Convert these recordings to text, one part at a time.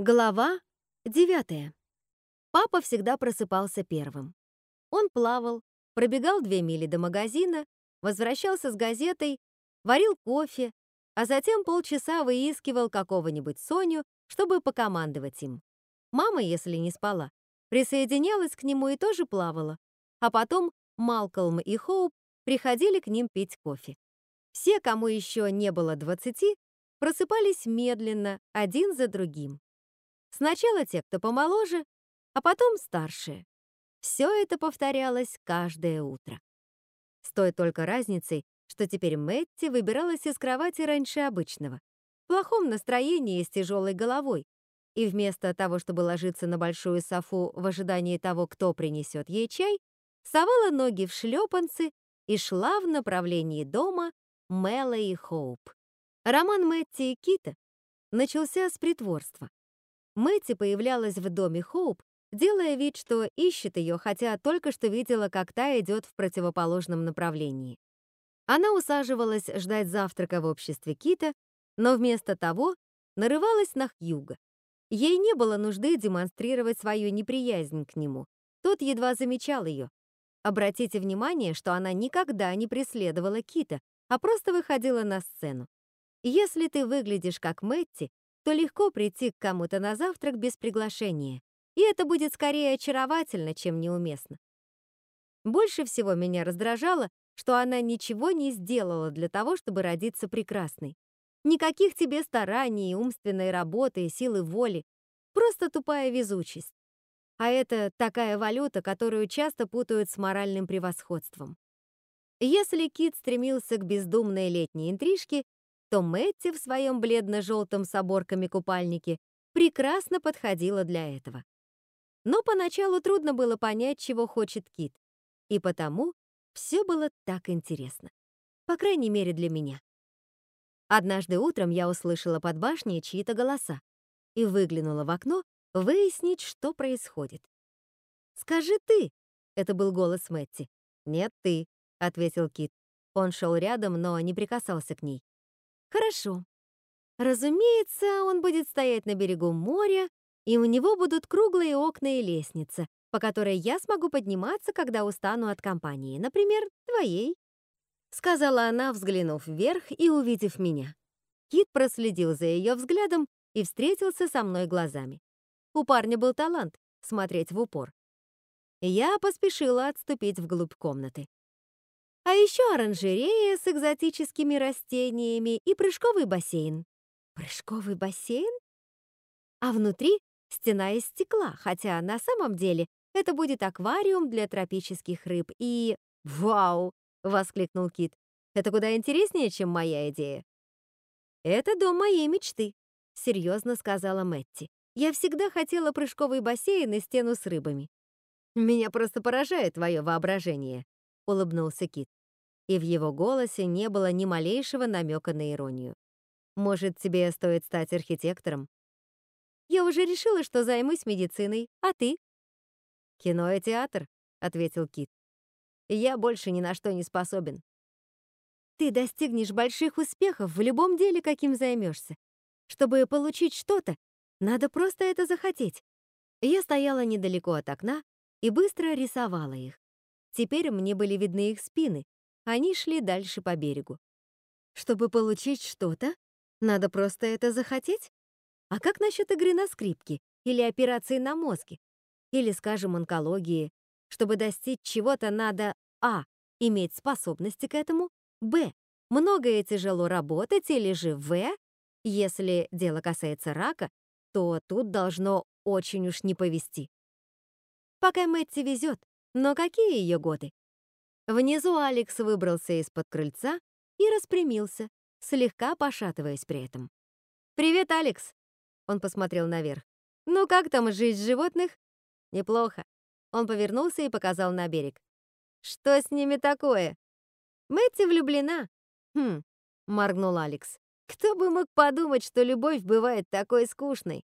Глава 9. Папа всегда просыпался первым. Он плавал, пробегал две мили до магазина, возвращался с газетой, варил кофе, а затем полчаса выискивал какого-нибудь Соню, чтобы покомандовать им. Мама, если не спала, присоединялась к нему и тоже плавала, а потом Малкольм и Хоуп приходили к ним пить кофе. Все, кому еще не было 20, просыпались медленно, один за другим. Сначала те, кто помоложе, а потом старшие. Все это повторялось каждое утро. С той только разницей, что теперь Мэтти выбиралась из кровати раньше обычного, в плохом настроении и с тяжелой головой, и вместо того, чтобы ложиться на большую софу в ожидании того, кто принесет ей чай, совала ноги в шлепанцы и шла в направлении дома Мэла и Хоуп. Роман Мэтти и Кита начался с притворства. Мэтти появлялась в доме Хоуп, делая вид, что ищет ее, хотя только что видела, как та идет в противоположном направлении. Она усаживалась ждать завтрака в обществе Кита, но вместо того нарывалась на Хьюга. Ей не было нужды демонстрировать свою неприязнь к нему. Тот едва замечал ее. Обратите внимание, что она никогда не преследовала Кита, а просто выходила на сцену. Если ты выглядишь как Мэтти, то легко прийти к кому-то на завтрак без приглашения, и это будет скорее очаровательно, чем неуместно. Больше всего меня раздражало, что она ничего не сделала для того, чтобы родиться прекрасной. Никаких тебе стараний, умственной работы и силы воли, просто тупая везучесть. А это такая валюта, которую часто путают с моральным превосходством. Если Кит стремился к бездумной летней интрижке, то Мэтти в своем бледно-желтом с оборками купальнике прекрасно подходила для этого. Но поначалу трудно было понять, чего хочет Кит, и потому все было так интересно. По крайней мере, для меня. Однажды утром я услышала под башней чьи-то голоса и выглянула в окно выяснить, что происходит. «Скажи ты!» — это был голос Мэтти. «Нет, ты», — ответил Кит. Он шел рядом, но не прикасался к ней. Хорошо. Разумеется, он будет стоять на берегу моря, и у него будут круглые окна и лестница, по которой я смогу подниматься, когда устану от компании, например, твоей. Сказала она, взглянув вверх и увидев меня. Кит проследил за ее взглядом и встретился со мной глазами. У парня был талант смотреть в упор. Я поспешила отступить вглубь комнаты. А еще оранжерея с экзотическими растениями и прыжковый бассейн. Прыжковый бассейн? А внутри стена из стекла, хотя на самом деле это будет аквариум для тропических рыб и... «Вау!» — воскликнул Кит. «Это куда интереснее, чем моя идея». «Это дом моей мечты», — серьезно сказала Мэтти. «Я всегда хотела прыжковый бассейн и стену с рыбами». «Меня просто поражает твое воображение», — улыбнулся Кит и в его голосе не было ни малейшего намека на иронию. «Может, тебе стоит стать архитектором?» «Я уже решила, что займусь медициной, а ты?» «Кино и театр», — ответил Кит. «Я больше ни на что не способен». «Ты достигнешь больших успехов в любом деле, каким займешься. Чтобы получить что-то, надо просто это захотеть». Я стояла недалеко от окна и быстро рисовала их. Теперь мне были видны их спины, они шли дальше по берегу. Чтобы получить что-то, надо просто это захотеть? А как насчет игры на скрипке или операции на мозге? Или, скажем, онкологии? Чтобы достичь чего-то, надо а. иметь способности к этому, б. много и тяжело работать, или же в. Если дело касается рака, то тут должно очень уж не повезти. Пока Мэтти везет, но какие ее годы? Внизу Алекс выбрался из-под крыльца и распрямился, слегка пошатываясь при этом. «Привет, Алекс!» Он посмотрел наверх. «Ну как там жизнь животных?» «Неплохо». Он повернулся и показал на берег. «Что с ними такое?» «Мэтти влюблена». «Хм», — моргнул Алекс. «Кто бы мог подумать, что любовь бывает такой скучной?»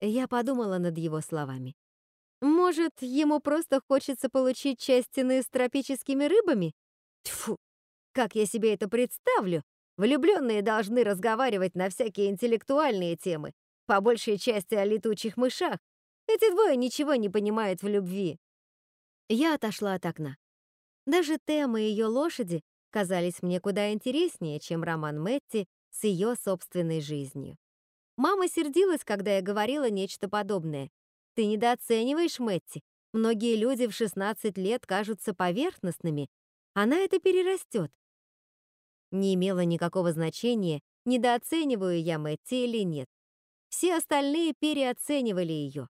Я подумала над его словами. Может, ему просто хочется получить часть стены с тропическими рыбами? Тьфу, как я себе это представлю? Влюбленные должны разговаривать на всякие интеллектуальные темы, по большей части о летучих мышах. Эти двое ничего не понимают в любви. Я отошла от окна. Даже Тема ее лошади казались мне куда интереснее, чем роман Мэтти с ее собственной жизнью. Мама сердилась, когда я говорила нечто подобное. «Ты недооцениваешь Мэтти. Многие люди в 16 лет кажутся поверхностными. Она это перерастет». Не имело никакого значения, недооцениваю я Мэтти или нет. Все остальные переоценивали ее.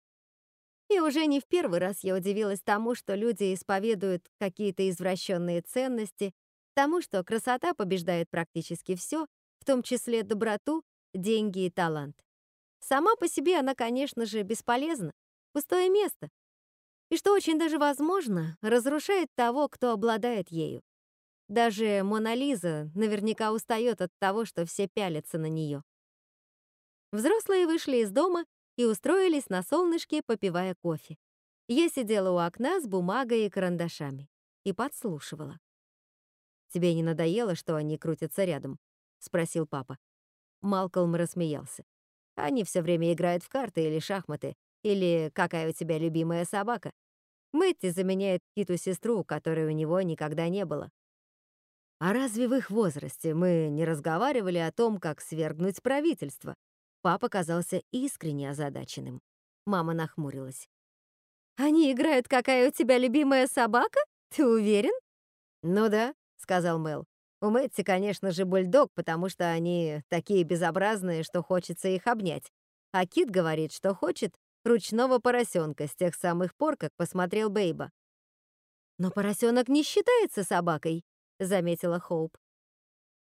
И уже не в первый раз я удивилась тому, что люди исповедуют какие-то извращенные ценности, тому, что красота побеждает практически все, в том числе доброту, деньги и талант. Сама по себе она, конечно же, бесполезна, пустое место. И что очень даже возможно, разрушает того, кто обладает ею. Даже Мона Лиза наверняка устает от того, что все пялятся на нее. Взрослые вышли из дома и устроились на солнышке, попивая кофе. Я сидела у окна с бумагой и карандашами и подслушивала. «Тебе не надоело, что они крутятся рядом?» — спросил папа. Малкольм рассмеялся. «Они все время играют в карты или шахматы, или какая у тебя любимая собака. Мэтти заменяет Киту сестру, которой у него никогда не было. А разве в их возрасте мы не разговаривали о том, как свергнуть правительство? Папа казался искренне озадаченным. Мама нахмурилась. «Они играют, какая у тебя любимая собака? Ты уверен?» «Ну да», — сказал Мел. «У Мэтти, конечно же, бульдог, потому что они такие безобразные, что хочется их обнять. А Кит говорит, что хочет ручного поросенка с тех самых пор, как посмотрел Бейба. «Но поросенок не считается собакой», — заметила Хоуп.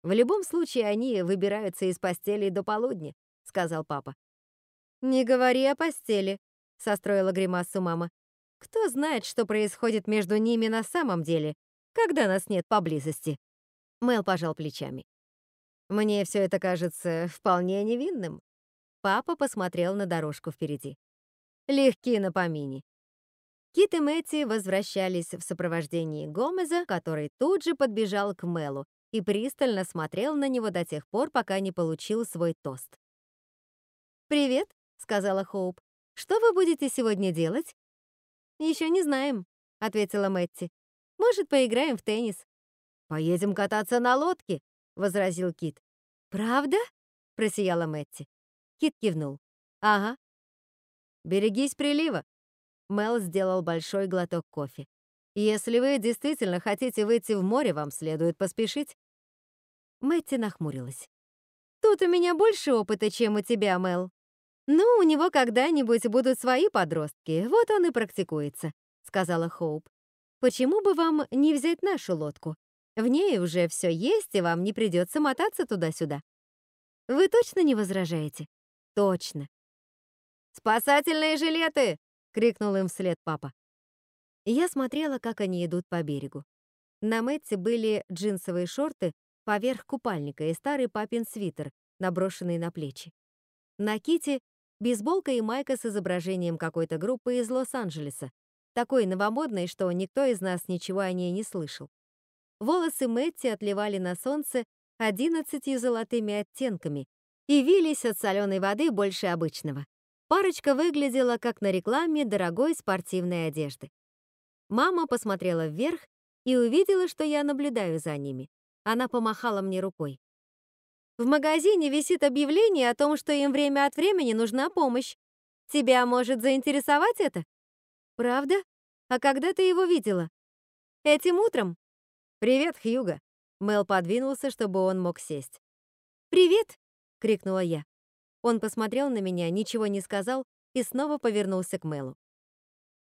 «В любом случае они выбираются из постели до полудня. — сказал папа. «Не говори о постели», — состроила гримасу мама. «Кто знает, что происходит между ними на самом деле, когда нас нет поблизости?» Мэл пожал плечами. «Мне все это кажется вполне невинным». Папа посмотрел на дорожку впереди. «Легки на помине». Кит и Мэтти возвращались в сопровождении Гомеза, который тут же подбежал к Мэлу и пристально смотрел на него до тех пор, пока не получил свой тост. «Привет», — сказала Хоуп. «Что вы будете сегодня делать?» «Еще не знаем», — ответила Мэтти. «Может, поиграем в теннис?» «Поедем кататься на лодке», — возразил Кит. «Правда?» — просияла Мэтти. Кит кивнул. «Ага». «Берегись прилива». Мел сделал большой глоток кофе. «Если вы действительно хотите выйти в море, вам следует поспешить». Мэтти нахмурилась. «Тут у меня больше опыта, чем у тебя, Мел», «Ну, у него когда-нибудь будут свои подростки, вот он и практикуется», — сказала Хоуп. «Почему бы вам не взять нашу лодку? В ней уже все есть, и вам не придется мотаться туда-сюда». «Вы точно не возражаете?» «Точно». «Спасательные жилеты!» — крикнул им вслед папа. Я смотрела, как они идут по берегу. На Мэтте были джинсовые шорты поверх купальника и старый папин свитер, наброшенный на плечи. На Ките бейсболка и майка с изображением какой-то группы из Лос-Анджелеса, такой новомодной, что никто из нас ничего о ней не слышал. Волосы Мэтти отливали на солнце одиннадцатью золотыми оттенками и вились от соленой воды больше обычного. Парочка выглядела как на рекламе дорогой спортивной одежды. Мама посмотрела вверх и увидела, что я наблюдаю за ними. Она помахала мне рукой. В магазине висит объявление о том, что им время от времени нужна помощь. Тебя может заинтересовать это? Правда? А когда ты его видела? Этим утром? Привет, Хьюга. Мел подвинулся, чтобы он мог сесть. Привет, крикнула я. Он посмотрел на меня, ничего не сказал и снова повернулся к Мелу.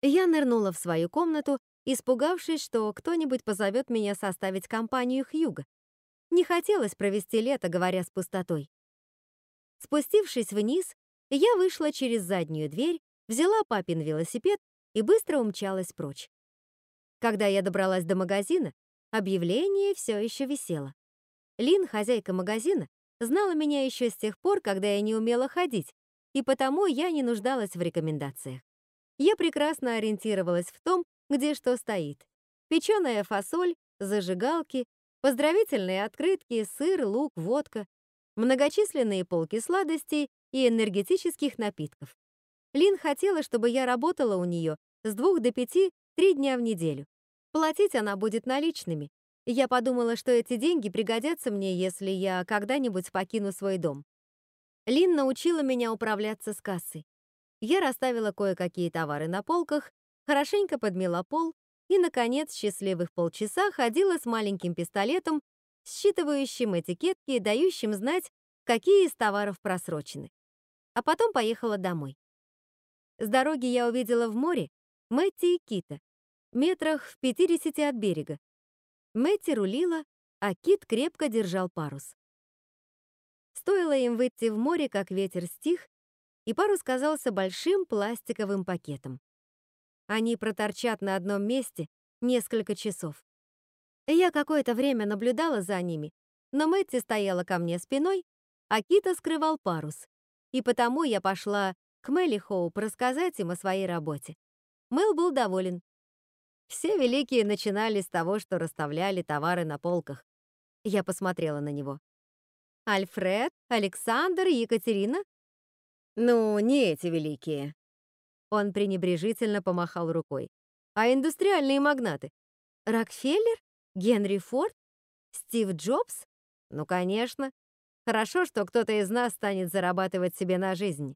Я нырнула в свою комнату, испугавшись, что кто-нибудь позовет меня составить компанию Хьюга. Не хотелось провести лето, говоря с пустотой. Спустившись вниз, я вышла через заднюю дверь, взяла папин велосипед и быстро умчалась прочь. Когда я добралась до магазина, объявление все еще висело. Лин, хозяйка магазина, знала меня еще с тех пор, когда я не умела ходить, и потому я не нуждалась в рекомендациях. Я прекрасно ориентировалась в том, где что стоит. Печеная фасоль, зажигалки, Поздравительные открытки, сыр, лук, водка, многочисленные полки сладостей и энергетических напитков. Лин хотела, чтобы я работала у нее с двух до пяти три дня в неделю. Платить она будет наличными. Я подумала, что эти деньги пригодятся мне, если я когда-нибудь покину свой дом. Лин научила меня управляться с кассой. Я расставила кое-какие товары на полках, хорошенько подмела пол и, наконец, счастливых полчаса ходила с маленьким пистолетом, считывающим этикетки и дающим знать, какие из товаров просрочены. А потом поехала домой. С дороги я увидела в море Мэтти и Кита, метрах в 50 от берега. Мэтти рулила, а Кит крепко держал парус. Стоило им выйти в море, как ветер стих, и парус казался большим пластиковым пакетом. Они проторчат на одном месте несколько часов. Я какое-то время наблюдала за ними, но Мэтти стояла ко мне спиной, а Кита скрывал парус. И потому я пошла к Мелли Хоуп рассказать им о своей работе. Мэл был доволен. Все великие начинали с того, что расставляли товары на полках. Я посмотрела на него. Альфред, Александр Екатерина? Ну, не эти великие. Он пренебрежительно помахал рукой. А индустриальные магнаты? Рокфеллер? Генри Форд? Стив Джобс? Ну, конечно. Хорошо, что кто-то из нас станет зарабатывать себе на жизнь.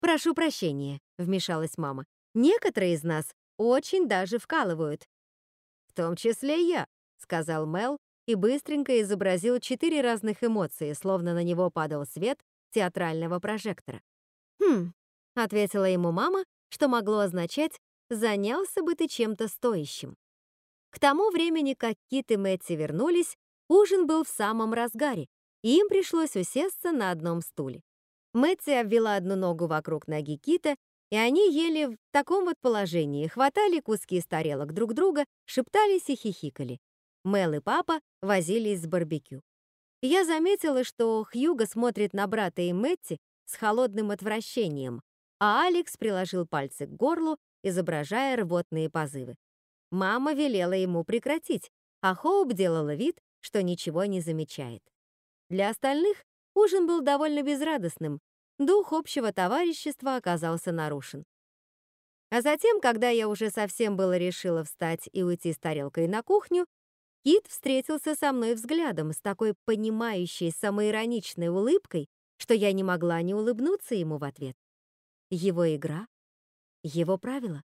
«Прошу прощения», — вмешалась мама. «Некоторые из нас очень даже вкалывают». «В том числе я», — сказал Мел и быстренько изобразил четыре разных эмоции, словно на него падал свет театрального прожектора. «Хм», — ответила ему мама, что могло означать «занялся бы ты чем-то стоящим». К тому времени, как Кит и Мэтти вернулись, ужин был в самом разгаре, и им пришлось усесться на одном стуле. Мэтти обвела одну ногу вокруг ноги Кита, и они ели в таком вот положении, хватали куски из тарелок друг друга, шептались и хихикали. Мел и папа возились с барбекю. Я заметила, что Хьюго смотрит на брата и Мэтти с холодным отвращением, а Алекс приложил пальцы к горлу, изображая рвотные позывы. Мама велела ему прекратить, а Хоуп делала вид, что ничего не замечает. Для остальных ужин был довольно безрадостным, дух общего товарищества оказался нарушен. А затем, когда я уже совсем было решила встать и уйти с тарелкой на кухню, Кит встретился со мной взглядом с такой понимающей, самоироничной улыбкой, что я не могла не улыбнуться ему в ответ. Его игра, его правила.